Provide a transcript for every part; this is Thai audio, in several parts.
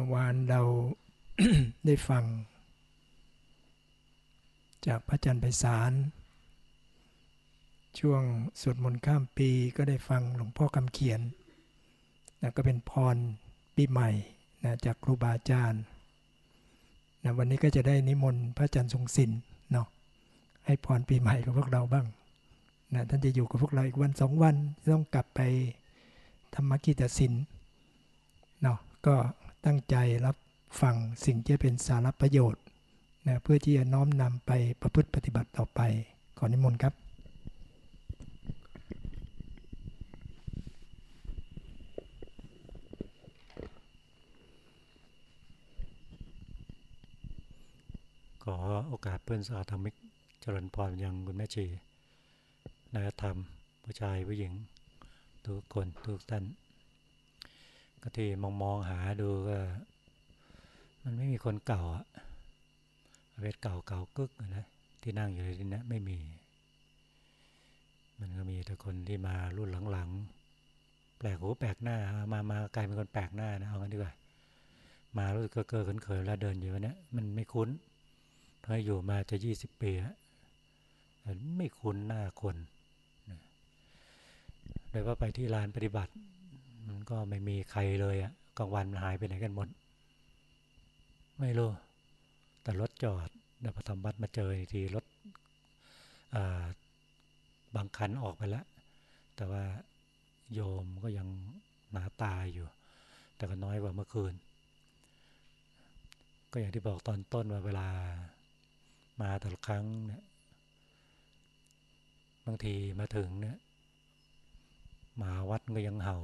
มื่อวานเราได้ฟัง จากพระอาจารย์ไพศาลช่วงสวดมนต์ข้ามปีก็ได้ฟังหลวงพ่อคำเขียนนะก็เป็นพรปีใหม่นะจากครูบาอาจารย์นะวันนี้ก็จะได้นิมนต์พระอาจารย์ทรงศิลป์เนาะให้พรปีใหม่กับพวกเราบ้างนะท่านจะอยู่กับพวกเราอีกวันสองวันต้องกลับไปธรรมกิจศิลป์เนาะก็ ตั้งใจรับฟังสิ่งที่เป็นสาระประโยชน์นะเพื่อที่จะน้อมนำไปประพฤติปฏิบัติต่อไป ขอนิมนต์ครับขอโอกาสเพื่อนสาธรรมิกเจริญพรยังคุณแม่ชีนายธรรม ผู้ชายผู้หญิง ทุกคนทุกท่าน ก็ที่มองมองหาดูก็ มันไม่มีคนเก่าอะเวทเก่าเก่ากึกนะที่นั่งอยู่ในที่นี้ไม่มี มันก็มีแต่คนที่มารุ่นหลังๆแปลกหูแปลกหน้า มามากลายเป็นคนแปลกหน้านะเอางั้นดีกว่ามารู้สึกเก้อเขินๆแล้วเดินอยู่เนี้ยมันไม่คุ้นเพราะอยู่มาจะยี่สิบปีแล้วไม่คุ้นหน้าคนโดยว่าไปที่ลานปฏิบัติ มันก็ไม่มีใครเลยอะกลางวันมันหายไปไหนกันหมด ไม่รู้ แต่รถจอดเดี๋ยวพอทำบัตรมาเจอทีรถบางคันออกไปแล้ว แต่ว่าโยมก็ยังหนาตาอยู่ แต่ก็น้อยกว่าเมื่อคืน ก็อย่างที่บอกตอนต้นว่าเวลามาแต่ละครั้งเนี่ยบางทีมาถึงเนี่ยหมาวัดก็ยังเห่า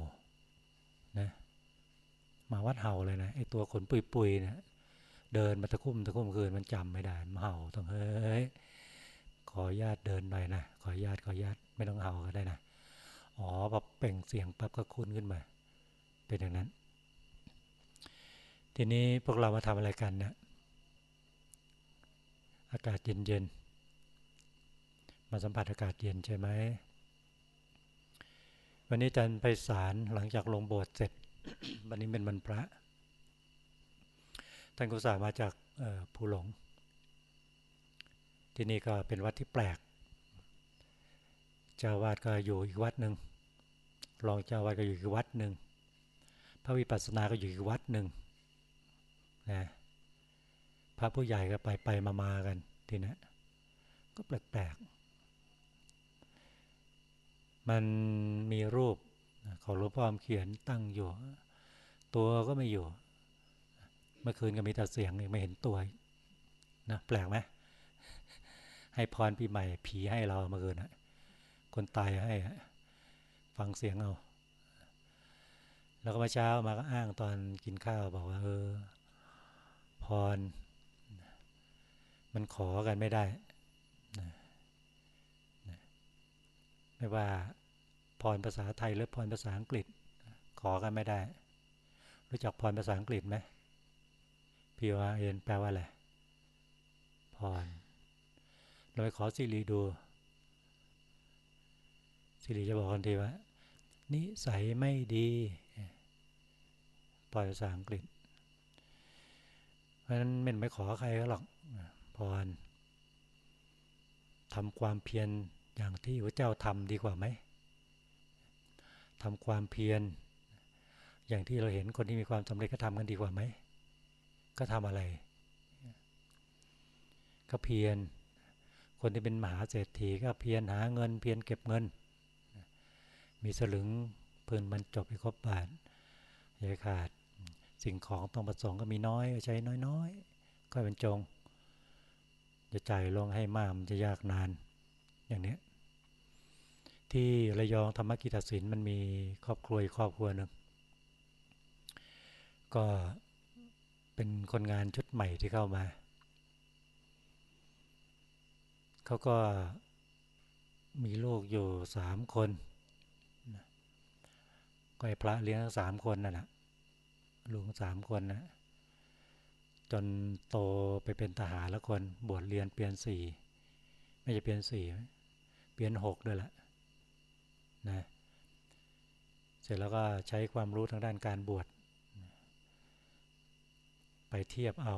นะมาวัดเห่าเลยนะไอตัวขนปุยๆเนี่ยเดินมาตะคุ่มตะคุ่มคืนมันจำไม่ได้มันเห่าต้องเฮ้ยขอญาตเดินหน่อยนะขอญาตขอญาตไม่ต้องเห่าก็ได้นะอ๋อพอเปล่งเสียงปั๊บก็คุ้นขึ้นมา เป็นอย่างนั้น ทีนี้พวกเรามาทำอะไรกันเนี่ยอากาศเย็นๆมาสัมผัสอากาศเย็นใช่ไหม วันนี้จันไปศาลหลังจากลงโบสถ์เสร็จ วันนี้เป็นวันพระท่านกุศลมาจากภูหลง ที่นี่ก็เป็นวัดที่แปลก เจ้าวาดก็อยู่อีกวัดหนึ่งรองเจ้าวาดก็อยู่อีกวัดหนึ่งพระวิปัสสนาก็อยู่อีกวัดหนึ่งนะพระผู้ใหญ่ก็ไปไปมามากันทีนี้ก็แปลกๆ มันมีรูปของหลวงพ่อเขียนตั้งอยู่ ตัวก็ไม่อยู่ เมื่อคืนก็มีแต่เสียงไม่เห็นตัวนะแปลกไหมให้พรปีใหม่ ผีให้เราเมื่อคืนคนตายให้ ฟังเสียงเอา แล้วก็มาเช้ามาก็อ้างตอนกินข้าวบอกว่า เออ พร มันขอกันไม่ได้ ไม่ว่า รภาษาไทยหรือพรภาษาอังกฤษ ขอกันไม่ได้ รู้จักพรภาษาอังกฤษไหม P O R N แปลว่าอะไรพรเราไปขอสิริดูสิริจะบอกกันทีว่านิสัยไม่ดีพรภาษาอังกฤษ เพราะนั้นมันไม่ขอใครก็หรอกพรทำความเพียรอย่างที่พระเจ้าทำดีกว่าไหม ทำความเพียร อย่างที่เราเห็นคนที่มีความสำเร็จก็ทำกันดีกว่าไหม ก็ทำอะไร ก็เพียร คนที่เป็นมหาเศรษฐีก็เพียรหาเงิน เพียรเก็บเงิน มีสลึงเพิ่นบรรจบไปครบบาทอย่าขาด สิ่งของต้องประสงค์ก็มีน้อยใช้น้อยๆก็เป็นจง จะจ่ายลงให้มากมันจะยากนาน อย่างนี้ ที่ระยองธรรมกิจศิลมันมีครอบครัวครอบครัวหนึ่งก็เป็นคนงานชุดใหม่ที่เข้ามา เขาก็มีลูกอยู่สามคนก็ให้พระเลี้ยงสามคนนั่นแหละลุงสามคนนะจนโตไปเป็นทหารแล้วคน บวชเรียนเปลี่ยนสี่ ไม่จะเปลี่ยนสี่ เปลี่ยนหกด้วยแหละ นะเสร็จแล้วก็ใช้ความรู้ทางด้านการบวชไปเทียบเอา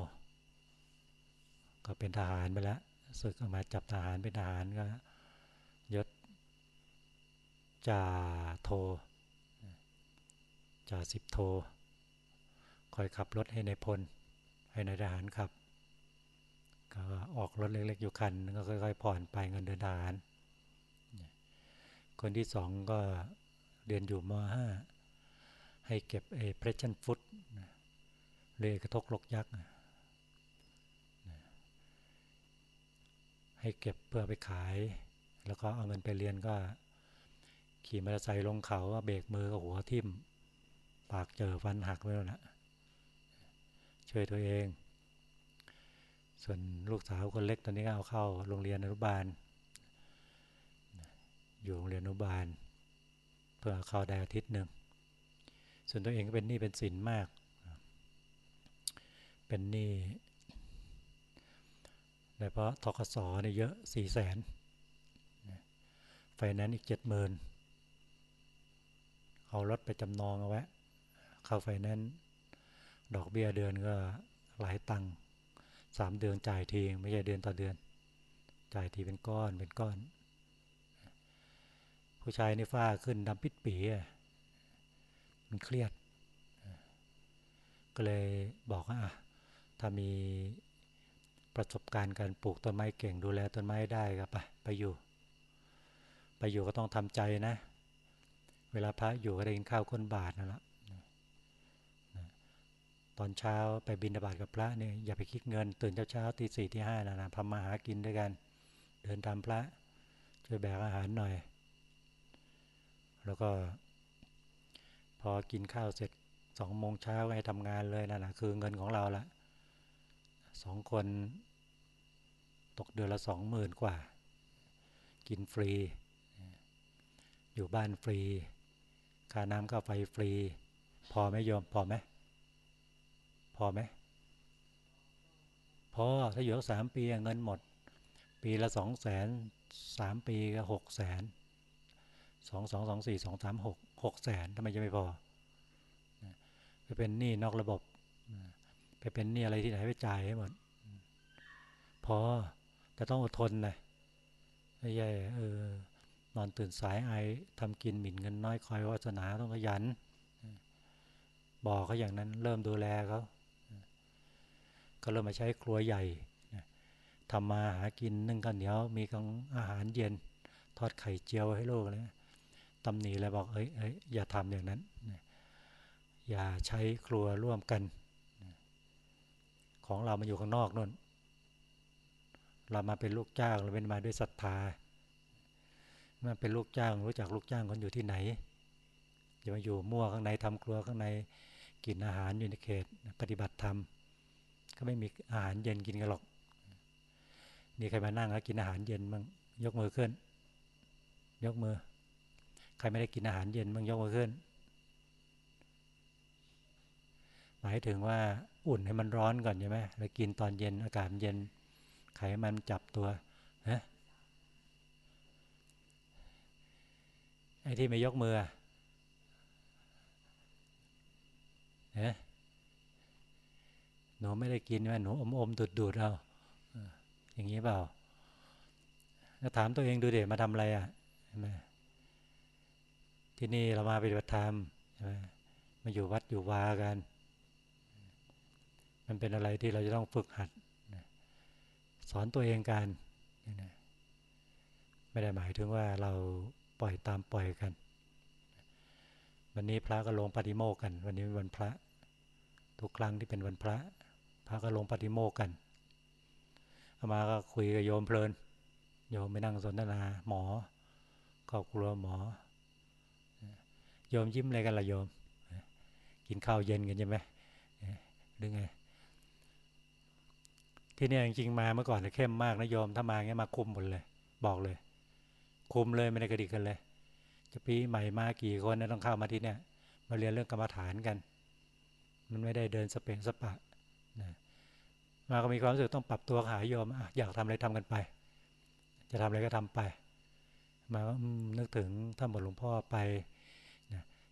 ก็เป็นทหารไปแล้วศึกออกมาจับทหารเป็นทหารก็ยศจ่าโทจ่าสิบโทคอยขับรถให้ในพล ให้ในทหารขับ ก็ออกรถเล็กๆอยู่คันก็ค่อยๆผ่อนไปเงินเดือนทหาร คนที่สองก็เรียนอยู่ม .5 ให้เก็บเอเพรสชั่นฟุตเลยกระทกลกยักษ์ให้เก็บเพื่อไปขาย แล้วก็เอาเงินไปเรียนก็ ขี่มอเตอร์ไซค์ลงเขาเบรกมือกับหัวทิ่ม ปากเจอฟันหักไว้แล้วนะช่วยตัวเอง ส่วนลูกสาวคนเล็กตอนนี้ก็เอาเข้าโรงเรียนอนุบาล อยู่โรงเรียนอนุบาล เพื่อเข้าได้อาทิตย์หนึ่ง ส่วนตัวเองก็เป็นหนี้เป็นสินมาก เป็นหนี้โดยเฉพาะทกศเนี่ยเยอะสี่แสนไฟแนนซ์อีกเจ็ดหมื่นเอารถไปจำนองเอาไว้เข้าไฟแนนซ์ดอกเบี้ยเดือนก็หลายตังค์สามเดือนจ่ายทีไม่ใช่เดือนต่อเดือน จ่ายทีเป็นก้อนเป็นก้อน ผู้ชายในฝ้าขึ้นดำปิ๊ดปี๋มันเครียด ก็เลยบอกว่าถ้ามีประสบการณ์การปลูกต้นไม้เก่งดูแลต้นไม้ได้ก็ไปไปอยู่ ไปอยู่ก็ต้องทำใจนะ เวลาพระอยู่ก็ได้กินข้าวคนบาทนั่นแหละตอนเช้าไปบินบาตกับพระเนี่ยอย่าไปคิดเงิน ตื่นเช้าเช้าตีสี่ตีห้านะนะพามาหากินด้วยกัน เดินตามพระช่วยแบกอาหารหน่อย แล้วก็ พอกินข้าวเสร็จสองโมงเช้าให้ทำงานเลยนั่นนะคือเงินของเราละสองคน ตกเดือนละสองหมื่นกว่า กินฟรี อยู่บ้านฟรี ค่าน้ำค่าไฟฟรี พอไหมโยม พอไหมพอไหมพอถ้าอยู่สามปีเงินหมด ปีละสองแสนสามปีก็หกแสน สองสองสองสี่สองสามหกหกแสนทำไมจะไม่พอไปเป็นหนี้นอกระบบไปเป็นหนี้อะไรที่ไหนไปจ่ายให้หมดพอแต่ต้องอดทนนะไม่ใช่เออนอนตื่นสายไอทำกินหมิ่นเงินน้อยคอยวาสนาต้องขยัน บอกเขาอย่างนั้นเริ่มดูแลเขาก็เริ่มมาใช้ครัวใหญ่ทำมาหากินนึ่งข้าวเหนียวมีกังอาหารเย็น ทอดไข่เจียวให้ลูกเลย ตำหนิเลยบอกเอ้ยเอ้ยอย่าทำอย่างนั้น อย่าใช้ครัวร่วมกัน ของเรามาอยู่ข้างนอกนู่น เรามาเป็นลูกจ้างเราเป็นมาด้วยศรัทธามาเป็นลูกจ้างรู้จักลูกจ้างคนอยู่ที่ไหนอย่ามาอยู่มั่วข้างในทำครัวข้างในกินอาหารอยู่ในเขตปฏิบัติธรรมก็ไม่มีอาหารเย็นกินกันหรอกนี่ใครมานั่งแล้วกินอาหารเย็นบ้างยกมือขึ้น ยกมือ ใครไม่ได้กินอาหารเย็นบ้างยกมือขึ้น หมายถึงว่าอุ่นให้มันร้อนก่อนใช่ไหมแล้วกินตอนเย็นอากาศเย็น ไขมันจับตัวฮะไอ้ที่ไม่ยกมือเนะหนูไม่ได้กินไหมหนูอมอมดูดดูดเอาอย่างนี้เปล่า แล้วถามตัวเองดูเดี๋ยวมาทำอะไรอะใช่ไหม ที่นี่เรามาปฏิบัติธรรมใช่ไหมมาอยู่วัดอยู่วากัน มันเป็นอะไรที่เราจะต้องฝึกหัด สอนตัวเองกันไม่ได้หมายถึงว่าเราปล่อยตามปล่อยกัน วันนี้พระก็ลงปฏิโมกกัน วันนี้เป็นวันพระ ทุกครั้งที่เป็นวันพระ พระก็ลงปฏิโมกกันอามาก็คุยกับโยมเพลิน โยมไปนั่งสนทนาหมอครอบครัวหมอ โยมยิ้มอะไรกันล่ะโยม กินข้าวเย็นกันใช่ไหมหรือไงที่นี่จริงๆมาเมื่อก่อนเข้มมากนะโยมถ้ามาเงี้ยมาคุมหมดเลย บอกเลย คุมเลยไม่ได้กระดิกกันเลย จะปีใหม่มากี่คนนะต้องเข้ามาที่เนี่ยมาเรียนเรื่องกรรมฐานกัน มันไม่ได้เดินสเปงสปะนะมาก็มีความรู้สึกต้องปรับตัวหายโยมอยากทำอะไรทำกันไป จะทำอะไรก็ทำไป มาก็นึกถึงถ้าหมดหลวงพ่อไป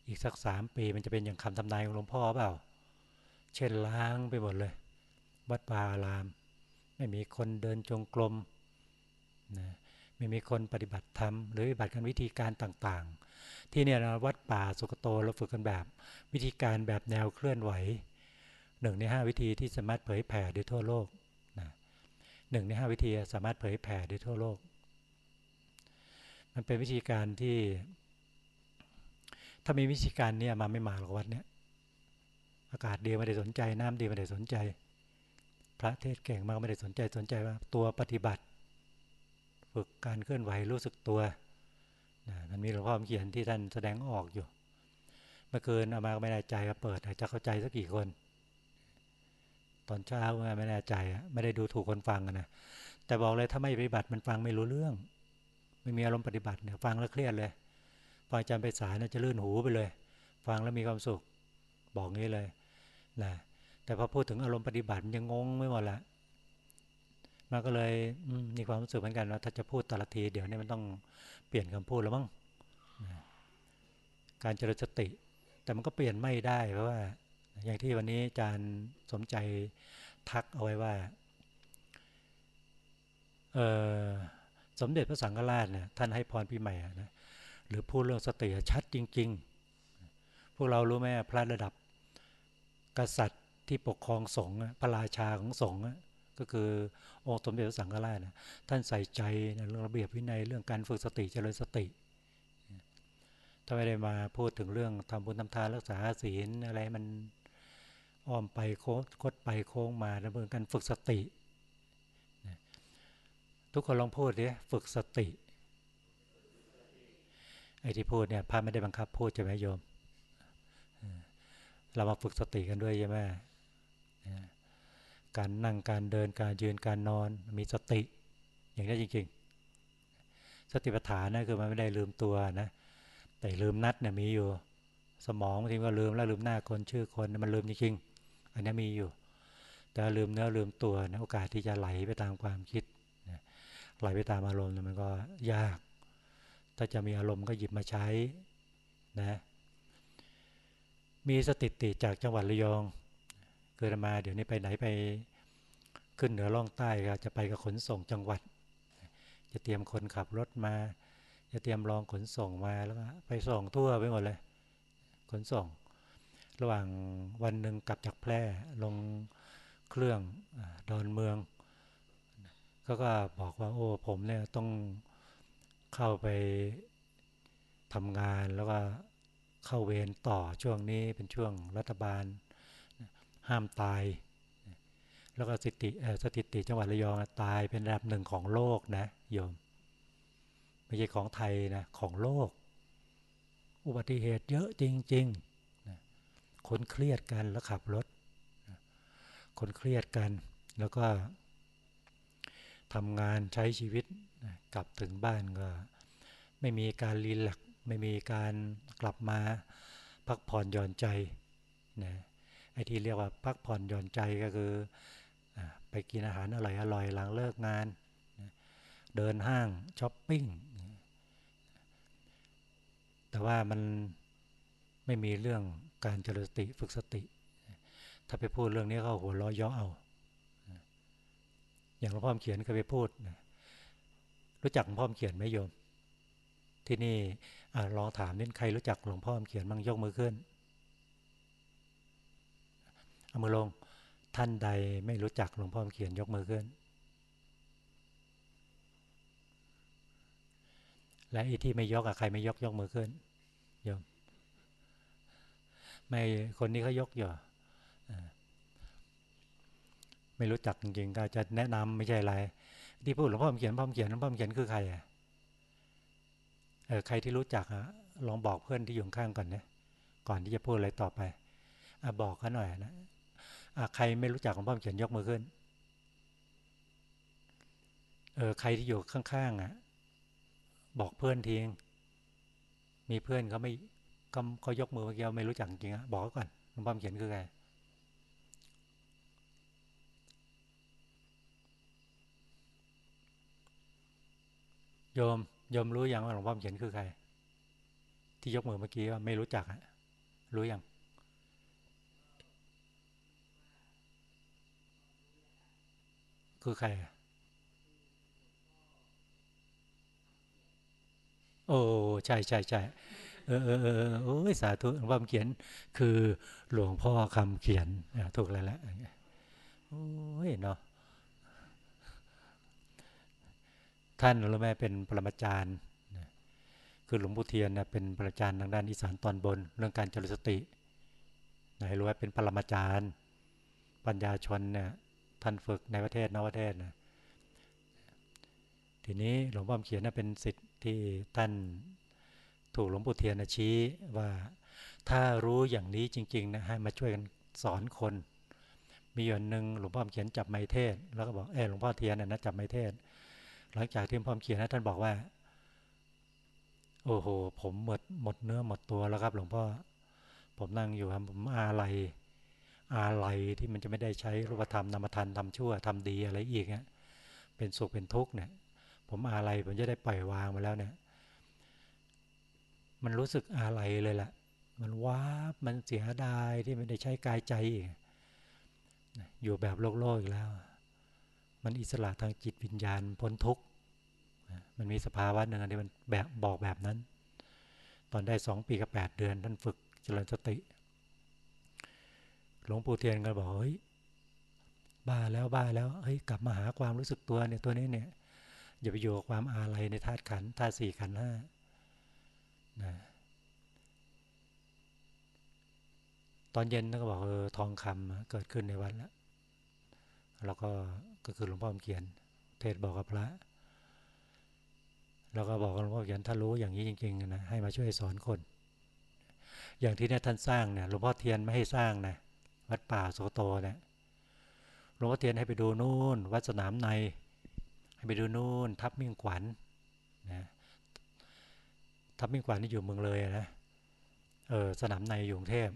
อีกสักสามปีมันจะเป็นอย่างคำทำนายของหลวงพ่อเปล่า เช่นล้างไปหมดเลย วัดป่าอาราม ไม่มีคนเดินจงกรมนะไม่มีคนปฏิบัติธรรมหรือปฏิบัติกันวิธีการต่างๆ ที่เนี่ยวัดป่าสุกโตเราฝึกกันแบบ วิธีการแบบแนวเคลื่อนไหวหนึ่งในห้าวิธีที่สามารถเผยแผ่ได้ทั่วโลกนะหนึ่งในห้าวิธีสามารถเผยแผ่ได้ทั่วโลก มันเป็นวิธีการที่ ถ้ามีวิธีการเนี่ยมาไม่มาหรอกวัดเนี่ย อากาศดีไม่ได้สนใจ น้ำดีไม่ได้สนใจ พระเทศเก่งมากไม่ได้สนใจสนใจว่าตัวปฏิบัติ ฝึกการเคลื่อนไหวรู้สึกตัวนะมันมีหลวงพ่อเขียนที่ท่านแสดงออกอยู่ เมื่อคืนเอามาไม่แน่ใจเปิดจะเข้าใจสักกี่คน ตอนเช้าไม่แน่ใจไม่ได้ดูถูกคนฟังนะแต่บอกเลยถ้าไม่ปฏิบัติมันฟังไม่รู้เรื่อง ไม่มีอารมณ์ปฏิบัติเนี่ยฟังแล้วเครียดเลย ฟังจำไปสายน่าจะลื่นหูไปเลย ฟังแล้วมีความสุข บอกงี้เลยนะแต่พอพูดถึงอารมณ์ปฏิบัติมันยังงงไม่หมดละมันก็เลยมีความรู้สึกเหมือนกันว่าถ้าจะพูดแต่ละทีเดี๋ยวนี้มันต้องเปลี่ยนคำพูดแล้วมั้งการเจริญสติ แต่มันก็เปลี่ยนไม่ได้เพราะว่า อย่างที่วันนี้อาจารย์สมใจทักเอาไว้ว่าสมเด็จพระสังฆราชเนี่ยท่านให้พรปีใหม่นะ หรือพูดเรื่องสติชัดจริง ๆ พวกเรารู้ไหมพระระดับ กษัตริย์ที่ปกครองสงฆ์พระราชาของสงฆ์ก็คือองค์สมเด็จพระสังฆราชนะท่านใส่ใจในเรื่องระเบียบวินัยเรื่องการฝึกสติเจริญสติถ้าไม่ได้มาพูดถึงเรื่องทำบุญทำทานรักษาศีลอะไรมันอ้อมไปโค้งคดไปโค้งมาดำเนินการฝึกสติ ทุกคนลองพูดดิฝึกสติ ไอ้ที่พูดเนี่ยพระไม่ได้บังคับพูดใช่ไหมโยม เรามาฝึกสติกันด้วยใช่ไหมการนั่งการเดินการยืนการนอนมีสติ อย่างนี้จริง ๆ สติปัฏฐานนะคือมันไม่ได้ลืมตัวนะแต่ลืมนัดเนี่ยมีอยู่ สมองบางทีก็ลืมแล้วลืมหน้าคนชื่อคนมันลืมจริงๆอันนี้มีอยู่ แต่ลืมเนื้อลืมตัวนะโอกาสที่จะไหลไปตามความคิดไหลไปตามอารมณ์มันก็ยาก ถ้าจะมีอารมณ์ก็หยิบมาใช้นะมีสติติจากจังหวัดระยอง เกิดมาเดี๋ยวนี้ไปไหนไปขึ้นเหนือล่องใต้ก็จะไปกับขนส่งจังหวัด จะเตรียมคนขับรถมา จะเตรียมรองขนส่งมาแล้วก็ไปส่งทั่วไปหมดเลยขนส่ง ระหว่างวันหนึ่งกลับจากแพร่ลงเครื่องดอนเมือง ก็ก็บอกว่าโอ้ผมเนี่ยต้อง เข้าไปทำงานแล้วก็เข้าเวรต่อช่วงนี้เป็นช่วงรัฐบาล ห้ามตาย แล้วก็สติสถิติจังหวัดระยองตายเป็นระดับหนึ่งของโลกนะโยมไม่ใช่ของไทยนะของโลก อุบัติเหตุเยอะจริงๆนะคนเครียดกันแล้วขับรถนะคนเครียดกันแล้วก็ทำงานใช้ชีวิต กลับถึงบ้านก็ไม่มีการรีแลกไม่มีการกลับมาพักผ่อนหย่อนใจนะไอ้ที่เรียกว่าพักผ่อนหย่อนใจก็คืออไปกินอาหารอร่อยอร่อยหลังเลิกงานนะเดินห้างช้อปปิ้งแต่ว่ามันไม่มีเรื่องการเจริญสติฝึกสติ ถ้าไปพูดเรื่องนี้ก็หัวล้อย่อเอา อย่างหลวงพ่อเขียนเคยไปพูด รู้จักหลวงพ่อเขียนไหมโยม ที่นี่ลองถามนี่ใครรู้จักหลวงพ่อเขียนบ้างยกมือขึ้นเอามือลงท่านใดไม่รู้จักหลวงพ่อเขียนยกมือขึ้น และไอีที่ไม่ยกอะใครไม่ยกยกมือขึ้นโยมไม่คนนี้เขายกอยู่ไม่รู้จักจริงๆก็จะแนะนำไม่ใช่อะไร ที่พูดหลวงพ่อเขียนพ่อเขียนหลวงพ่อเขียนคือใครอะเออใครที่รู้จักอะลองบอกเพื่อนที่อยู่ข้างก่อนนะก่อนที่จะพูดอะไรต่อไปอบอกเขาหน่อยนะอะใครไม่รู้จักของพ่อเขียนยกมือขึ้นเออใครที่อยู่ข้างๆอะ บอกเพื่อนทีงมีเพื่อนเขาไม่เขาเขายกมือเมื่อกี้ไม่รู้จักจริงอะบอกก่อนหลวงพ่อเขียนคือใคร โยมยมรู้ยังว่าหลวงพ่อเขียนคือใคร ที่ยกมือเมื่อกี้ว่าไม่รู้จักอะรู้ยังคือใครโอ้ใช่ใช่ใช่เออเออเออโอ้ยสาธุหลวงพ่อเขียน คือหลวงพ่อคำเขียนถูกแล้วแหละโอ้ยเนาะ ท่านรู้ไหมเป็นปรมาจารย์คือหลวงปู่เทียนเป็นปรมาจารย์ทางด้านอีสานตอนบน เรื่องการเจริญสติไหนรู้ว่าเป็นปรมาจารย์ ปัญญาชนเนี่ยท่านฝึกในประเทศนอกประเทศนะทีนี้หลวงพ่อเขียนเป็นสิทธิ์ที่ท่านถูกหลวงปู่เทียนชี้ว่าถ้ารู้อย่างนี้จริงๆนะให้มาช่วยกันสอนคน มีอย่างหนึ่งหลวงพ่อเขียนจับไม้เทศ แล้วก็บอกเออหลวงพ่อเทียนนะจับไม้เทศ หลังจากที่หลวงพ่อเขียนนะท่านบอกว่า โอ้โห ผมหมดหมดเนื้อหมดตัวแล้วครับ หลวงพ่อ ผมนั่งอยู่ครับผมอะไรอะไรที่มันจะไม่ได้ใช้รูปธรรมนามธรรมทำชั่วทำดีอะไรอีกเนี่ยเป็นสุขเป็นทุกข์เนี่ย ผมอะไรผมจะได้ปล่อยวางมาแล้วเนี่ย มันรู้สึกอะไรเลยแหละมันว้ามันเสียดายที่ไม่ได้ใช้กายใจอีกอยู่แบบโลกโลกอีกแล้ว มันอิสระทางจิตวิญญาณพ้นทุกข์มันมีสภาวะหนึ่งที่มันแบบบอกแบบนั้น ตอนได้สองปีกับแปดเดือนท่านฝึกเจริญสติ หลวงปู่เทียนก็บอกเฮ้ยบ้าแล้วบ้าแล้วเฮ้ยกลับมาหาความรู้สึกตัวเนี่ยตัวนี้เนี่ยอย่าไปอยู่กับความอาลัยในธาตุขันธาตุสี่ขันห้านะตอนเย็นก็บอกเออทองคำเกิดขึ้นในวัดแล้ว แล้วก็ก็คือหลวงพ่อเขียน เทศบอกกับพระ แล้วก็บอกหลวงพ่อเขียนถ้ารู้อย่างนี้จริงๆนะให้มาช่วยสอนคน อย่างที่เนี่ยท่านสร้างเนี่ยหลวงพ่อเทียนไม่ให้สร้างนะวัดป่าโสโตเนี่ยหลวงพ่อเทียนให้ไปดูนู่น วัดสนามใน ให้ไปดูนู่น ทับมิ่งขวัญนะทับมิ่งขวัญนี่อยู่เมืองเลยนะเออสนามในอยู่กรุงเทพ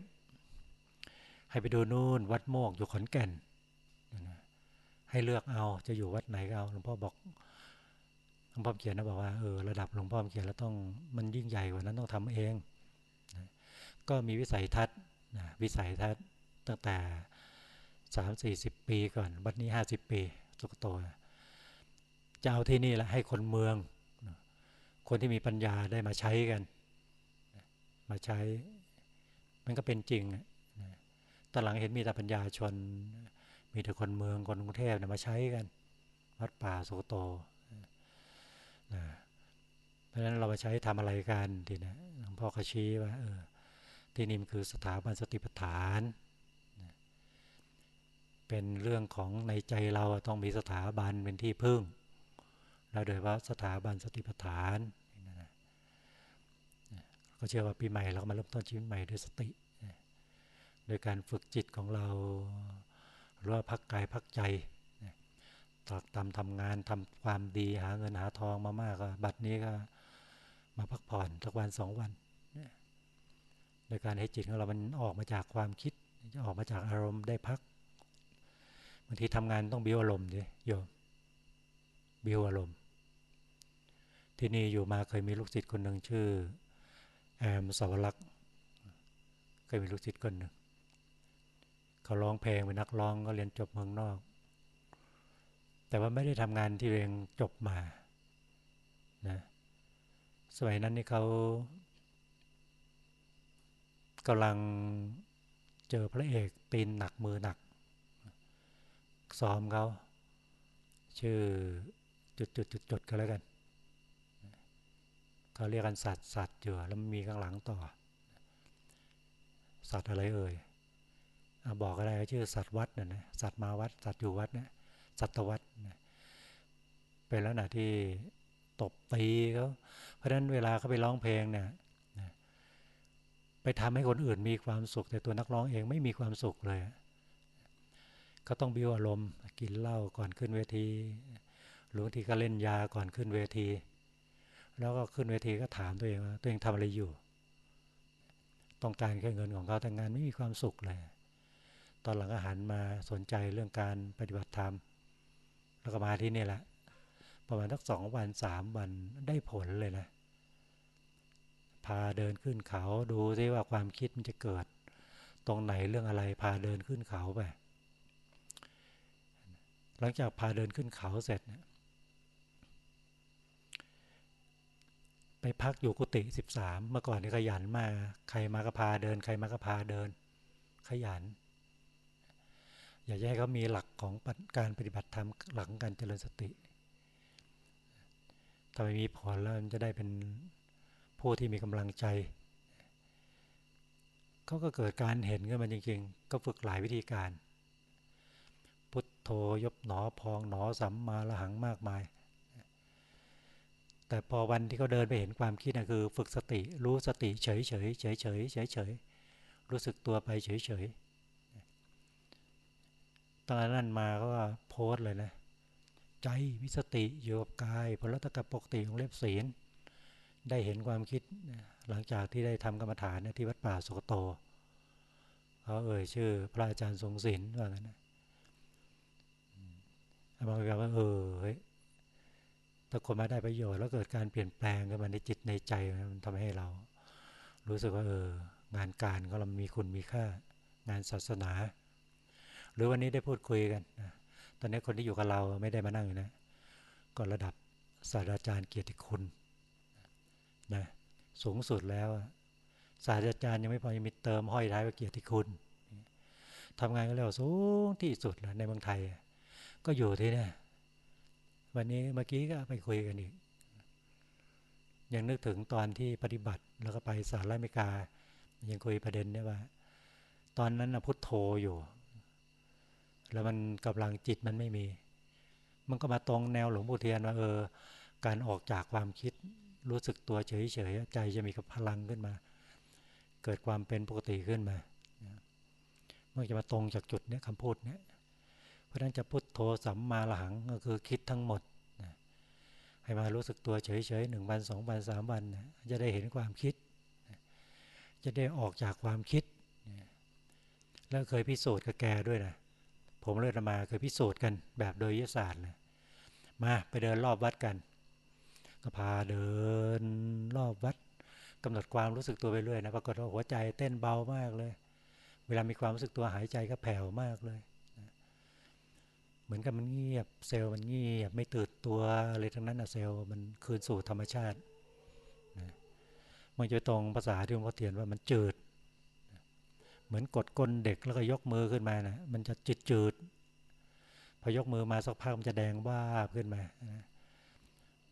ให้ไปดูนู่น วัดโมกอยู่ขอนแก่น ให้เลือกเอาจะอยู่วัดไหนก็เอาหลวงพ่อบอกหลวงพ่อเขียนนะบอกว่าเออระดับหลวงพ่อเขียนแล้วต้องมันยิ่งใหญ่กว่านั้นต้องทำเองนะก็มีวิสัยทัศน์นะวิสัยทัศน์ตั้งแต่สามสี่สิบปีก่อนวัดนี้ห้าสิบปีสุกโตจะเอาที่นี่แหละให้คนเมือง คนที่มีปัญญาได้มาใช้กัน มาใช้มันก็เป็นจริงตอนหลังเห็นมีแต่ปัญญาชน มีแต่คนเมืองคนกรุงเทพเนี่ยมาใช้กัน วัดป่าโสโตนะเพราะฉะนั้นเรามาใช้ทำอะไรกันทีนะหลวงพ่อก็ชี้ว่าเออที่นี่มันคือสถาบันสติปัฏฐานเป็นเรื่องของในใจเราต้องมีสถาบันเป็นที่พึ่งเราโดยว่าสถาบันสติปัฏฐานก็เชื่อว่าปีใหม่เราก็มาเริ่มต้นชีวิตใหม่ด้วยสติ โดยการฝึกจิตของเรา หรือว่าพักกายพักใจตอกตามทำงานทำความดีหาเงินหาทองมามากก็บัดนี้ก็มาพักผ่อนสักวันสองวันโดยการให้จิตของเรา มันออกมาจากความคิด จะออกมาจากอารมณ์ได้พักบางทีทำงานต้องบิวอารมณ์ดิโยมบิวอารมณ์ ที่นี่อยู่มาเคยมีลูกศิษย์คนหนึ่งชื่อแอมสวรักษ์เคยมีลูกศิษย์คนหนึ่ง เขาร้องเพลงเป็นนักร้องก็เรียนจบเมืองนอก แต่ว่าไม่ได้ทำงานที่เองจบมานะสมัยนั้นนี่เขากำลังเจอพระเอกตีนหนักมือหนัก ซ้อมเขาชื่อจุดจุดจุดจุดก็แล้วกันเขาเรียกกันสัตว์สัตว์อยู่แล้วมีข้างหลังต่อ สัตว์อะไรเอ่ย บอกก็ได้ชื่อสัตว์วัดน่ะนะสัตว์มาวัด สัตว์อยู่วัดนะสัตวัดนะเป็นแล้วนะที่ตบตีเขาเพราะฉะนั้นเวลาเขาไปร้องเพลงเนี่ยไปทำให้คนอื่นมีความสุข แต่ตัวนักร้องเองไม่มีความสุขเลย ก็ต้องบิวอารมณ์กินเหล้าก่อนขึ้นเวทีหรือบางทีก็เล่นยาก่อนขึ้นเวที แล้วก็ขึ้นเวทีก็ถามตัวเองว่าตัวเองทำอะไรอยู่ ต้องการแค่เงินของเขาแต่งานไม่มีความสุขเลย ตอนหลังอาหารมาสนใจเรื่องการปฏิบัติธรรม แล้วก็มาที่นี่แหละ ประมาณสักสองวันสามวันได้ผลเลยนะ พาเดินขึ้นเขาดูซิว่าความคิดมันจะเกิด ตรงไหนเรื่องอะไรพาเดินขึ้นเขาไป หลังจากพาเดินขึ้นเขาเสร็จเนี่ยไปพักอยู่กุฏิสิบสามเมื่อก่อนนี่ขยันมาก ใครมาก็พาเดิน ใครมาก็พาเดิน ขยัน อย่าให้เขามีหลักของการปฏิบัติธรรมหลักการเจริญสติถ้าไม่มีผลแล้วมันจะได้เป็นผู้ที่มีกำลังใจเขาก็เกิดการเห็นขึ้นมาจริงๆ ก็ฝึกหลายวิธีการ พุทโธยบหนอพองหนอสัมมาละหังมากมาย แต่พอวันที่เขาเดินไปเห็นความคิดนะคือ ฝึกสติรู้สติเฉยเฉยเฉยเฉยเฉยเฉยรู้สึกตัวไปเฉยเฉย ตอนนั้นมาก็โพสเลยนะ ใจวิสติอยู่กับกายผลตกับปกติของเล็บศีล ได้เห็นความคิดหลังจากที่ได้ทำกรรมฐานที่วัดป่าสุกโตเขาเอ่ยชื่อ พระอาจารย์ทรงศิลป์ว่างั้นนะบอกว่าเออเฮ้ยถ้าคนมาได้ประโยชน์แล้วเกิดการเปลี่ยนแปลงขึ้นมาในจิตในใจมันทำให้เรา รู้สึกว่าเออ งานการก็เรามีคุณมีค่า งานศาสนา รือวันนี้ได้พูดคุยกันนะตอนนี้คนที่อยู่กับเราไม่ได้มานั่งอยู่นะก็ระดับศาสตราจารย์เกียรติคุณนะสูงสุดแล้วศาสตราจารย์ยังไม่พอยังมีเติมห้อยท้ายว่าเกียรติคุณทำงานก็เรียกว่าสูงที่สุดแล้วในเมืองไทย ก็อยู่ที่นี่วันนี้เมื่อกี้ก็ไปคุยกันอีก ยังนึกถึงตอนที่ปฏิบัติแล้วก็ไปสหรัฐอเมริกา ยังคุยประเด็นนี้ว่า ตอนนั้นนะพุทโธอยู่ แล้วมันกำลังจิตมันไม่มี มันก็มาตรงแนวหลวงปู่เทียนว่าเออ การออกจากความคิดรู้สึกตัวเฉยๆใจจะมีกับพลังขึ้นมา เกิดความเป็นปกติขึ้นมามันจะมาตรงจากจุดเนี้ยคำพูดเนี้ยเพราะนั้นจะพุทโธสัมมาหลังก็คือคิดทั้งหมดนะให้มารู้สึกตัวเฉยๆหนึ่งวันสองวันสามวันนะจะได้เห็นความคิดนะจะได้ออกจากความคิดนะแล้วเคยพิสูจน์กับแกด้วยนะ ผมเลยมาเคยพิสูจน์กันแบบโดยยศาสตร์นะมาไปเดินรอบวัดกัน ก็พาเดินรอบวัดกำหนดความรู้สึกตัวไปเรื่อยนะปรากฏว่าหัวใจเต้นเบามากเลย เวลามีความรู้สึกตัวหายใจก็แผ่วมากเลยเหมือนกับมันเงียบเซลล์มันเงียบไม่ตื่นตัวอะไรทั้งนั้นอะเซลล์มันคืนสู่ธรรมชาตินะมันจะตรงภาษาที่หลวงพ่อเทียนว่ามันจืด เหมือนกดก้นเด็กแล้วก็ยกมือขึ้นมานะมันจะจืดจืดพอยกมือมาสักพักมันจะแดงบ้าขึ้นมานะ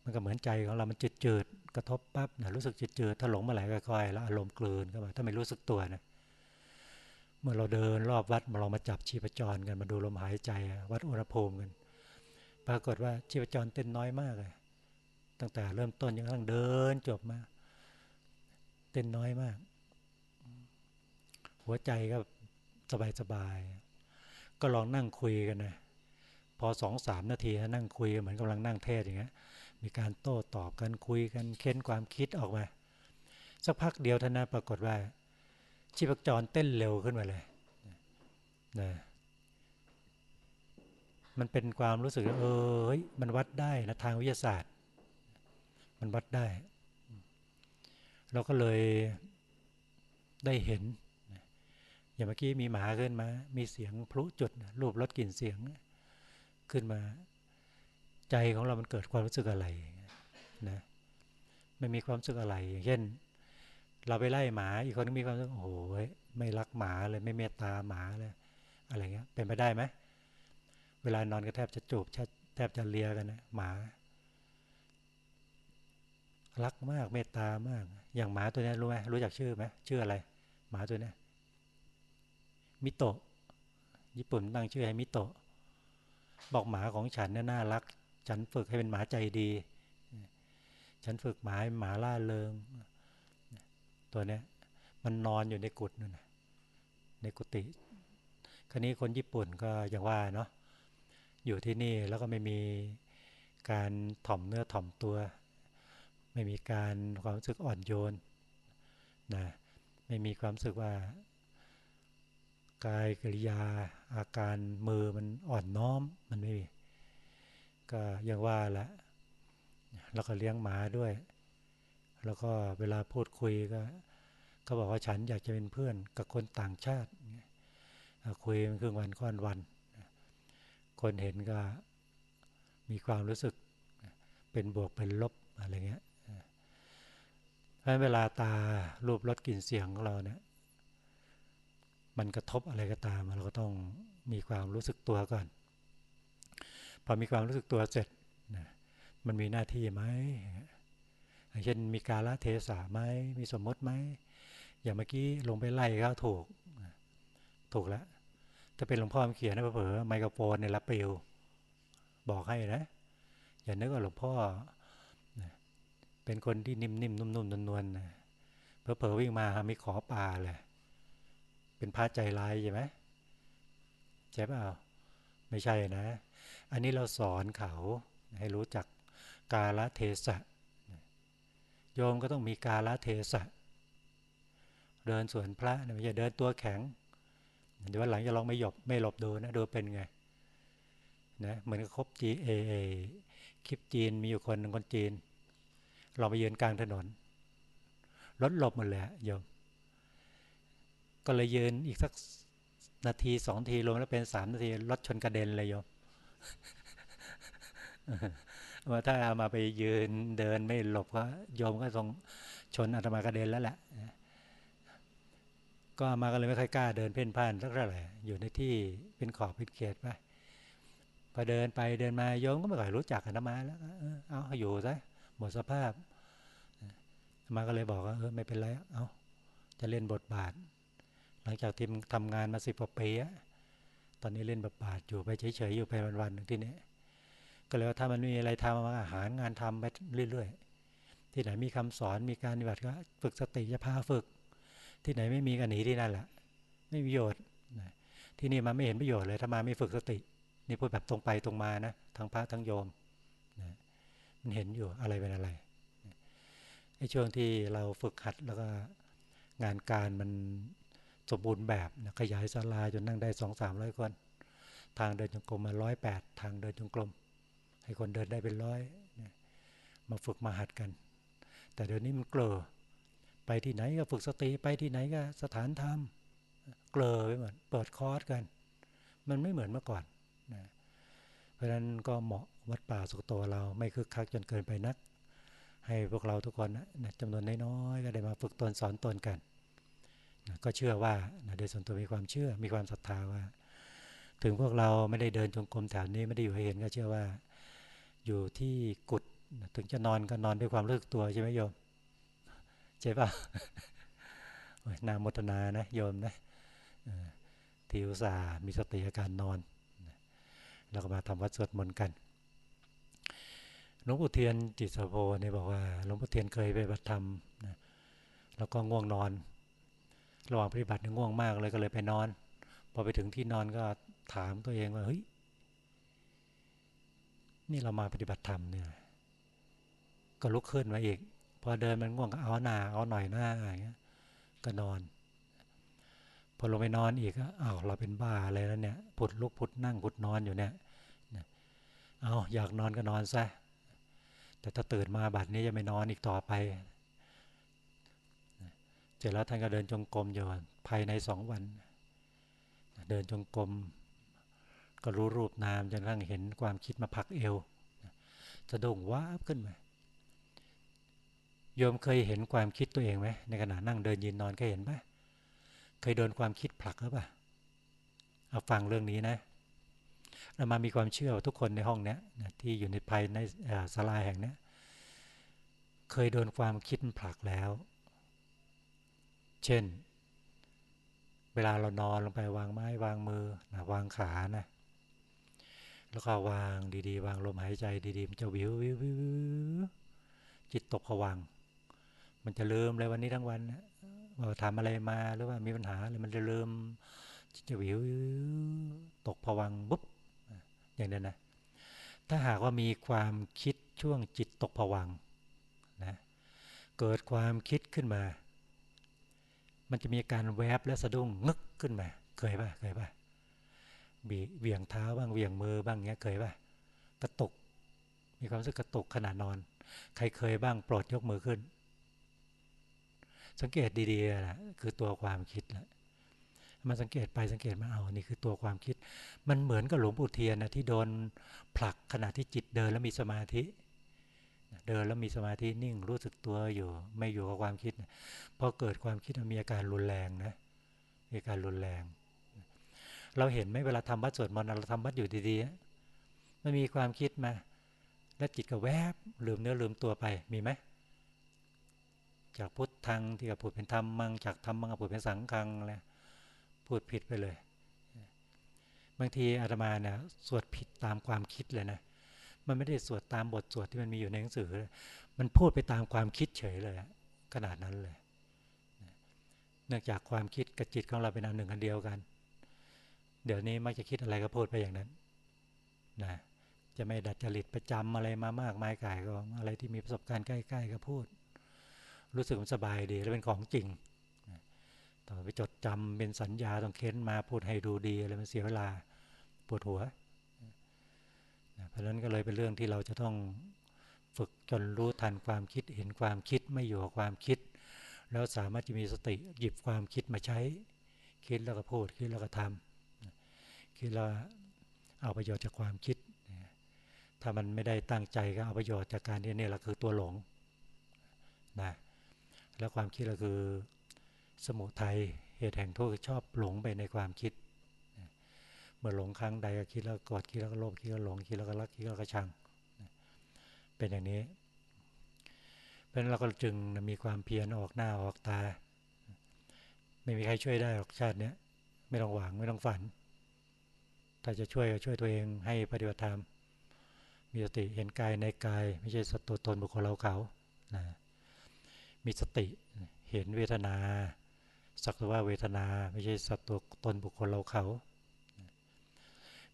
มันก็เหมือนใจของเรา มันจืดจืดกระทบปั๊บนะรู้สึกจืดจืดถ้าหลงมาไหลค่อยๆแล้วอารมณ์กลืนเข้ามาถ้าไม่รู้สึกตัวนะเมื่อเราเดินรอบวัดมาลองมาจับชีพจรกันมาดูลมหายใจ วัดอุณหภูมิกันปรากฏว่าชีพจรเต้นน้อยมากเลยตั้งแต่เริ่มต้นยังกำลังเดินจบมา เต้นน้อยมาก หัวใจก็สบายสบาย ก็ลองนั่งคุยกันนะพอสองสามนาทีนั่งคุยเหมือนกำลังนั่งเทศอย่างเงี้ยมีการโต้ตอบกันคุยกันเค้นความคิดออกมา สักพักเดียวท่านนะปรากฏว่า ชีพจรเต้นเร็วขึ้นมาเลยนะมันเป็นความรู้สึกเออเฮ้ยมันวัดได้นะทางวิทยาศาสตร์ มันวัดได้ เราก็เลยได้เห็น อย่างเมื่อกี้มีหมาขึ้นมา มีเสียงพลุจุดรูปรถกลิ่นเสียง ขึ้นมา ใจของเรามันเกิดความรู้สึกอะไรนะไม่มีความรู้สึกอะไร อย่างเช่น เราไปไล่หมา อีกคนนึงมีความรู้สึกโอ้โหไม่รักหมาเลยไม่เมตตาหมาเลยอะไรเงี้ย เป็นไปได้ไหมเวลานอนก็แทบจะจูบแทบจะเลียกันนะหมา รักมากเมตตามาก อย่างหมาตัวนี้รู้ไหมรู้จักชื่อไหมชื่ออะไร หมาตัวนี้ มิโตะ ญี่ปุ่นตั้งชื่อให้มิโตะ บอกหมาของฉันเนี่ยน่ารัก ฉันฝึกให้เป็นหมาใจดี ฉันฝึกหมาให้หมาล่าเริง ตัวเนี้ยมันนอนอยู่ในกุฏนั่นในกุฏิครนี้คนญี่ปุ่นก็อย่างว่าเนาะ อยู่ที่นี่แล้วก็ไม่มีการถ่อมเนื้อถ่อมตัว ไม่มีการความรู้สึกอ่อนโยนนะ ไม่มีความรู้สึกว่า กายกิริยา อาการมือมันอ่อนน้อมมันไม่มีก็ยังว่าละแล้วก็เลี้ยงหมาด้วย แล้วก็เวลาพูดคุยก็ก็บอกว่าฉันอยากจะเป็นเพื่อนกับคนต่างชาติคุยมันครึ่งวันค่อนวัน คนเห็นก็มีความรู้สึกเป็นบวกเป็นลบอะไรเงี้ยเพราะเวลาตารูปรสกลิ่นเสียงของเราเนี่ย มันกระทบอะไรก็ตาม เราก็ต้องมีความรู้สึกตัวก่อน พอมีความรู้สึกตัวเสร็จนะมันมีหน้าที่ไหมเช่นมีกาลเทศะไหมมีสมมติไหมอย่างเมื่อกี้ลงไปไล่เขาถูก ถูกแล้วถ้าเป็นหลวงพ่อเขียนนะเผลอไมโครโฟนเนี่ยละปิวบอกให้นะ อย่านึกว่าหลวงพ่อเป็นคนที่นิ่มๆนุ่มๆนวลๆเผลอๆวิ่งมาไม่ขอปลาเลย เป็นพระใจร้ายใช่ไหมใช่เปล่าไม่ใช่นะ อันนี้เราสอนเขาให้รู้จักกาลเทศะโยมก็ต้องมีกาลเทศะ เดินสวนพระนะไม่ใช่เดินตัวแข็ง เดี๋ยววันหลังจะลองไม่หยบไม่หลบดูนะดูเป็นไงนะเหมือนกับคบจีเอคลิปจีนมีอยู่คนหนึ่งคนจีน เราไปยืนกลางถนนรถหลบหมดเลยโยม ก็เลยยืนอีกสักนาทีสองทีรวมแล้วเป็นสามนาทีรถชนกระเด็นเลยโยมว่าถ้าเอามาไปยืนเดินไม่หลบก็โยมก็ทรงชนอาตมากระเด็นแล้วแหละก็มาก็เลยไม่ค่อยกล้าเดินเพ่นพ่านสักเท่าไหร่อยู่ในที่เป็นขอบเป็นเขตไปพอเดินไปเดินมาโยมก็ไม่ค่อยรู้จักอาตมาแล้วเอาอยู่ซะหมดสภาพมาก็เลยบอกว่าเออไม่เป็นไรเอาจะเล่นบทบาท ลังจากที่ทำงานมาสิบกว่าปีอะตอนนี้เล่นแบบบาดอยู่ไปเฉยๆอยู่ไปวันๆหนึ่งที่นี้ก็เลยว่าถ้ามันมีอะไรทำมาอาหารงานทำไปเรื่อย ๆ ที่ไหนมีคำสอนมีการปฏิบัติก็ฝึกสติจะพาฝึก ที่ไหนไม่มีก็หนีที่นั่นแหละไม่มีประโยชน์ที่นี่มาไม่เห็นประโยชน์เลยถ้ามาไม่ฝึกสติ นี่พูดแบบตรงไปตรงมานะทั้งพระทั้งโยมนะมันเห็นอยู่อะไรเป็นอะไรในช่วงที่เราฝึกหัดแล้วก็งานการมัน สมบูรณ์แบบนะขยายศาลาจนนั่งได้สองสามร้อยคน ทางเดินจงกรมมาร้อยแปดทางเดินจงกรมให้คนเดินได้เป็นร้อยมาฝึกมาหัดกัน แต่เดี๋ยวนี้มันเกลอไปที่ไหนก็ฝึกสติไปที่ไหนก็สถานธรรมเกลอไปหมดเปิดคอร์สกัน มันไม่เหมือนเมื่อก่อนนะเพราะฉะนั้นก็เหมาะวัดป่าสุกโตเราไม่คึกคักจนเกินไปนัก ให้พวกเราทุกคนนะจำนวนน้อยๆก็ได้มาฝึกตนสอนตนกัน ก็เชื่อว่าโดยส่วนตัวมีความเชื่อมีความศรัทธาว่า ถึงพวกเราไม่ได้เดินจงกรมแถวนี้ไม่ได้อยู่ให้เห็นก็เชื่อว่า อยู่ที่กุดถึงจะนอนก็นอนด้วยความเลิกตัวใช่ไหมโยมใช่ป่ะนามมทนานะโยมนะทิวสามีสติอาการนอนเราก็มาทำวัดสวดมนต์กันหลวงปู่เทียนจิตสโพเนี่ยบอกว่าหลวงปู่เทียนเคยไปบัตรธรรมแล้วก็ง่วงนอน ระหว่างปฏิบัติง่วงมากเลยก็เลยไปนอน พอไปถึงที่นอนก็ถามตัวเองว่าเฮ้ยนี่เรามาปฏิบัติธรรมเนี่ยก็ลุกขึ้นมาอีก พอเดินมันง่วงก็เอาหน้าเอาหน่อยหน้าอย่างเงี้ยก็นอน พอลงไปนอนอีกก็อ้าวเราเป็นบ้าอะไรแล้วเนี่ยผุดลุกผุดนั่งผุดนอนอยู่เนี่ยเอาอยากนอนก็นอนซะแต่ถ้าตื่นมาบัดนี้จะไม่นอนอีกต่อไป เสร็จแล้วท่านก็เดินจงกรมอยู่ภายในสองวัน เดินจงกรมก็รู้รูปนามจนกระทั่งเห็นความคิดมาพักเอวจะดุ่งว้าบขึ้นมาโยมเคยเห็นความคิดตัวเองไหมในขณะนั่งเดินยืนนอนเคยเห็นปะเคยโดนความคิดผลักหรือเปล่าเอาฟังเรื่องนี้นะเรามามีความเชื่อทุกคนในห้องเนี้ยที่อยู่ในภายในศาลาแห่งนี้เคยโดนความคิดผลักแล้ว เช่น เวลาเรานอนลงไปวางไม้วางมือนะวางขานะแล้วก็วางดีๆ วางลมหายใจดีๆ มันจะวิววิววิวจิตตกผวัง มันจะลืมเลยวันนี้ทั้งวันว่าทำอะไรมาหรือว่ามีปัญหาอะไรมันจะลืมจิตจะวิวตกผวังปุ๊บอย่างนั้นนะถ้าหากว่ามีความคิดช่วงจิตตกผวังนะเกิดความคิดขึ้นมา มันจะมีการแวบและสะดุ้งงึกขึ้นมา เคยป่ะเคยป่ะบีเวียงเท้าบ้างเวียงมือบ้างเงี้ยเคยป่ะกระตุก มีความรู้สึกกระตุกขณะนอน ใครเคยบ้างโปรดยกมือขึ้น สังเกตดีๆนะคือตัวความคิดนะมันสังเกตไปสังเกตมาเอานี่คือตัวความคิด มันเหมือนกับหลวงปู่เทียนนะที่โดนผลักขณะที่จิตเดินแล้วมีสมาธิ เดินแล้วมีสมาธินิ่งรู้สึกตัวอยู่ไม่อยู่กับความคิดพอเกิดความคิดมีอาการรุนแรงนะมีอาการรุนแรง เราเห็นไหมเวลาทำวัดสวดมนต์เราทำวัดอยู่ดีๆมันมีความคิดมา แล้วจิตก็แวบลืมเนื้อลืมตัวไปมีไหมจากพุทธังที่กับพูดเป็นธรรมมังจากธรรมมังกับพูดเป็นสังฆังอะไรพูดผิดไปเลย บางทีอาตมาเนี่ยสวดผิดตามความคิดเลยนะ มันไม่ได้สวดตามบทสวดที่มันมีอยู่ในหนังสือ มันพูดไปตามความคิดเฉยเลยขนาดนั้นเลย เนื่องจากความคิดกับจิตของเราเป็นอันหนึ่งอันเดียวกัน เดี๋ยวนี้มักจะคิดอะไรก็พูดไปอย่างนั้นนะจะไม่ดัดจริตประจำอะไรมามากมายกายก็อะไรที่มีประสบการณ์ใกล้ๆก็พูด รู้สึกมันสบายดีแล้วเป็นของจริงต่อไปจดจำเป็นสัญญาต้องเค้นมาพูดให้ดูดีอะไรมันเสียเวลาปวดหัว เพราะนั้นก็เลยเป็นเรื่องที่เราจะต้องฝึกจนรู้ทันความคิดเห็นความคิดไม่อยู่กับความคิด แล้วสามารถจะมีสติหยิบความคิดมาใช้ คิดแล้วก็พูดคิดแล้วก็ทำคิดแล้วเอาประโยชน์จากความคิด ถ้ามันไม่ได้ตั้งใจก็เอาประโยชน์จากการที่นี่แหละคือตัวหลงนะแล้วความคิดก็คือสมุทัยเหตุแห่งทุกข์ชอบหลงไปในความคิด เมื่อหลงครั้งใดก็คิดแล้วกอดคิดแล้วก็โลภคิดแล้วหลงคิดแล้วก็รักคิดแล้วก็ชังเป็นอย่างนี้ เพราะนั้นเราก็จึงมีความเพียรออกหน้าออกตา ไม่มีใครช่วยได้หรอกชาติเนี้ยไม่ต้องหวังไม่ต้องฝัน ถ้าจะช่วยก็ช่วยตัวเองให้ปฏิบัติธรรม มีสติเห็นกายในกาย ไม่ใช่สัตว์ตัวตนบุคคลเราเขานะมีสติเห็นเวทนา สักว่าเวทนา ไม่ใช่สัตว์ตัวตนบุคคลเราเขา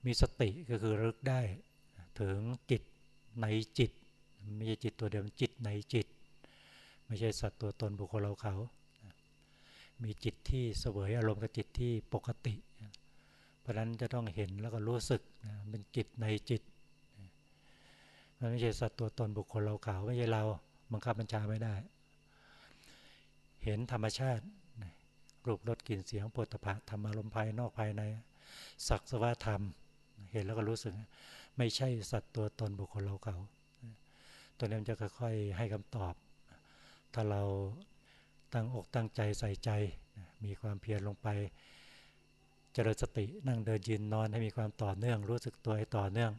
มีสติก็คือรึกได้ ถึงจิตในจิตไม่ใช่จิตตัวเดียวจิตในจิต ไม่ใช่สัตว์ตัวตนบุคคลเราเขา มีจิตที่เสวยอารมณ์กับจิตที่ปกติ เพราะนั้นจะต้องเห็นแล้วก็รู้สึกเป็นจิตในจิตมันไม่ใช่สัตว์ตัวตนบุคคลเราเขาไม่ใช่เราบังคับบัญชาไม่ได้ เห็นธรรมชาติรูปรสกลิ่นเสียงปวดตภะธรรมารมภายนอกภายในสักสวาธรรม เห็นแล้วก็รู้สึก ไม่ใช่สัตว์ตัวตนบุคคลเราเขา ตัวนี้มันจะค่อยๆให้คำตอบ ถ้าเราตั้งอกตั้งใจใส่ใจ มีความเพียรลงไป เจริญสตินั่งเดินยืนนอนให้มีความต่อเนื่อง รู้สึกตัวให้ต่อเนื่อง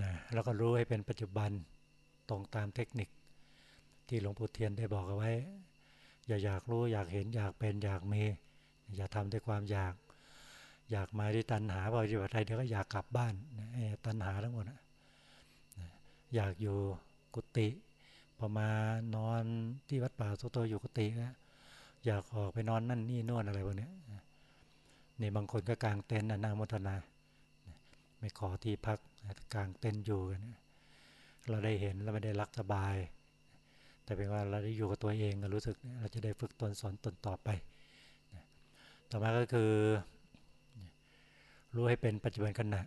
นะแล้วก็รู้ให้เป็นปัจจุบันตรงตามเทคนิค ที่หลวงปู่เทียนได้บอกเอาไว้ อย่าอยากรู้อยากเห็นอยากเป็นอยากมี อย่าทำด้วยความอยาก อยากมาด้วยตัณหาพออยู่อะไรเดี๋ยวก็อยากกลับบ้านตัณหาทั้งหมดอยากอยู่กุฏิพอมานอนที่วัดป่าสุโตอยู่กุฏิก็อยากออกไปนอนนั่นนี่นวดอะไรพวกนี้นี่บางคนก็กางเต็นท์นั่งมทนา ไม่ขอที่พักกางเต็นท์อยู่กันเราได้เห็นเราไม่ได้รักสบาย แต่เป็นว่าเราได้อยู่กับตัวเองก็รู้สึกเราจะได้ฝึกตนสอนตนต่อไป ต่อมาก็คือ รู้ให้เป็นปัจจุบันขณะ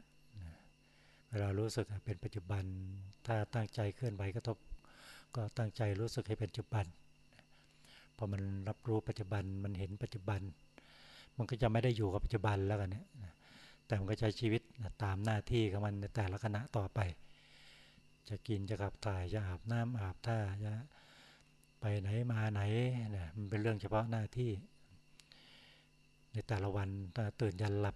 เวลารู้สึกเป็นปัจจุบัน ถ้าตั้งใจเคลื่อนไหวกระทบ ก็ตั้งใจรู้สึกให้เป็นปัจจุบันพอมันรับรู้ปัจจุบันมันเห็นปัจจุบัน มันก็จะไม่ได้อยู่กับปัจจุบันแล้วกันเนี่ยแต่มันก็ใช้ชีวิตตามหน้าที่ของมันในแต่ละขณะต่อไป จะกินจะขับถ่ายจะอาบน้ำอาบท่าจะไปไหนมาไหนเนี่ยมันเป็นเรื่องเฉพาะหน้าที่ ในแต่ละวันตื่นยันหลับ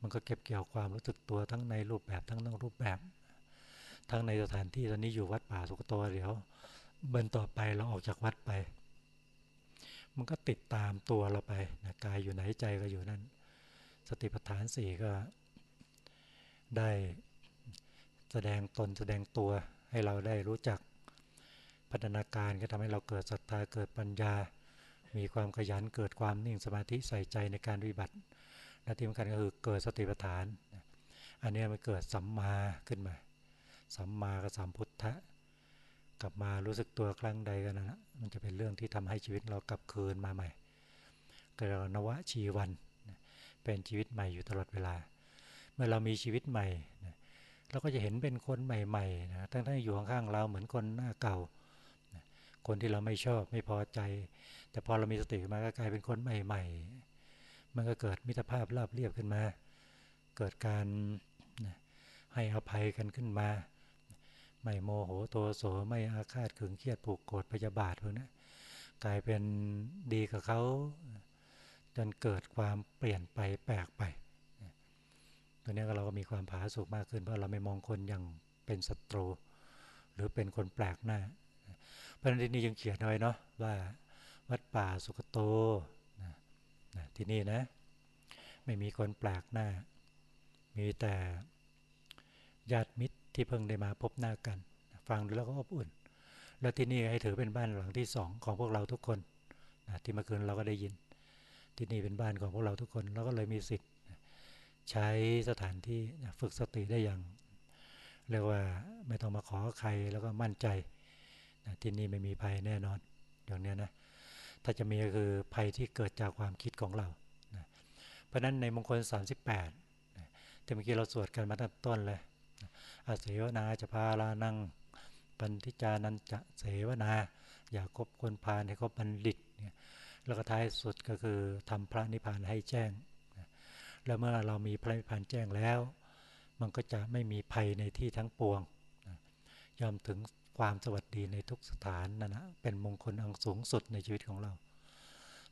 มันก็เก็บเกี่ยวความรู้สึกตัวทั้งในรูปแบบทั้งนอกรูปแบบ ทั้งในสถานที่ตอนนี้อยู่วัดป่าสุกโตเดี๋ยวเบินต่อไปเราออกจากวัดไป มันก็ติดตามตัวเราไปนะกายอยู่ไหนใจก็อยู่นั่น สติปัฏฐานสี่ก็ได้แสดงตนแสดงตัวให้เราได้รู้จักพัฒนาการก็ทำให้เราเกิดศรัทธาเกิดปัญญา มีความขยันเกิดความนิ่งสมาธิใส่ใจในการปฏิบัติ และที่สำคัญก็คือเกิดสติปัฏฐาน อันนี้มันเกิดสัมมาขึ้นมา สัมมากับสัมพุทธะกลับมารู้สึกตัวครั้งใดกันนะมันจะเป็นเรื่องที่ทำให้ชีวิตเรากลับคืนมาใหม่เกิดนวชีวันเป็นชีวิตใหม่อยู่ตลอดเวลา เมื่อเรามีชีวิตใหม่เราก็จะเห็นเป็นคนใหม่ๆนะทั้งที่อยู่ข้างๆเราเหมือนคนหน้าเก่า คนที่เราไม่ชอบไม่พอใจ แต่พอเรามีสติมาก็กลายเป็นคนใหม่ ๆ มันก็เกิดมิตรภาพราบเรียบขึ้นมา เกิดการให้อภัยกันขึ้นมา ไม่โมโหโทโสไม่อาฆาตขึงเครียดผูกโกรธพยาบาทพวกนี้กลายเป็นดีกับเขา จนเกิดความเปลี่ยนไปแปลกไปตัวนี้เราก็มีความผาสุกมากขึ้นเพราะเราไม่มองคนอย่างเป็นศัตรู หรือเป็นคนแปลกหน้าพระนันนี้ยังเขียนไว้เนาะว่าวัดป่าสุกโต นะที่นี่นะ ไม่มีคนแปลกหน้า มีแต่ญาติมิตรที่เพิ่งได้มาพบหน้ากัน ฟังดูแล้วก็อบอุ่น แล้วที่นี่ให้ถือเป็นบ้านหลังที่สองของพวกเราทุกคนนะที่เมื่อคืนเราก็ได้ยิน ที่นี่เป็นบ้านของพวกเราทุกคนเราก็เลยมีสิทธิ์ ใช้สถานที่ฝึกสติได้อย่างเรียกว่าไม่ต้องมาขอใครแล้วก็มั่นใจนะที่นี่ไม่มีภัยแน่นอนอย่างนี้นะ ถ้าจะมีก็คือภัยที่เกิดจากความคิดของเรานะเพราะนั้นในมงคล 38นะที่เมื่อกี้เราสวดกันมาตั้งต้นเลยอาเสวนาจะพาลานั่งปันทิจานันจะเสวนา อย่าคบคนพาลให้คบบัณฑิตเนี่ยแล้วก็ท้ายสุดก็คือทำพระนิพพานให้แจ้งนะแล้วเมื่อเรามีพระนิพพานแจ้งแล้ว มันก็จะไม่มีภัยในที่ทั้งปวงนะยอมถึง ความสวัสดีในทุกสถานนะนะเป็นมงคลอันสูงสุดในชีวิตของเรา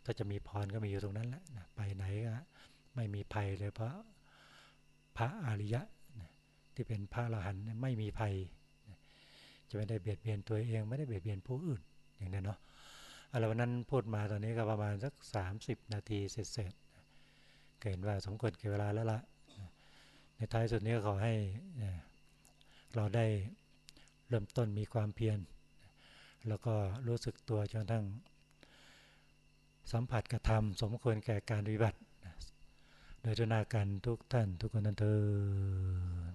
ถ้าจะมีพรก็มีอยู่ตรงนั้นแหละนะไปไหนก็ไม่มีภัยเลยเพราะพระอริยะนะที่เป็นพระอรหันต์ไม่มีภัยนะจะไม่ได้เบียดเบียนตัวเองไม่ได้เบียดเบียนผู้อื่นอย่างนี้เนาะอะไรวันนั้นพูดมาตอนนี้ก็ประมาณสัก 30 นาทีเสร็จๆเห็นว่าสมควรเก็บเวลาแล้วละในท้ายสุดนี้ก็ขอให้เราได้ เริ่มต้นมีความเพียร แล้วก็รู้สึกตัวจนทั้ง สัมผัสกระทำสมควรแก่การวิบัติ โดยทุนากันทุกท่านทุกคนนั้นเธอ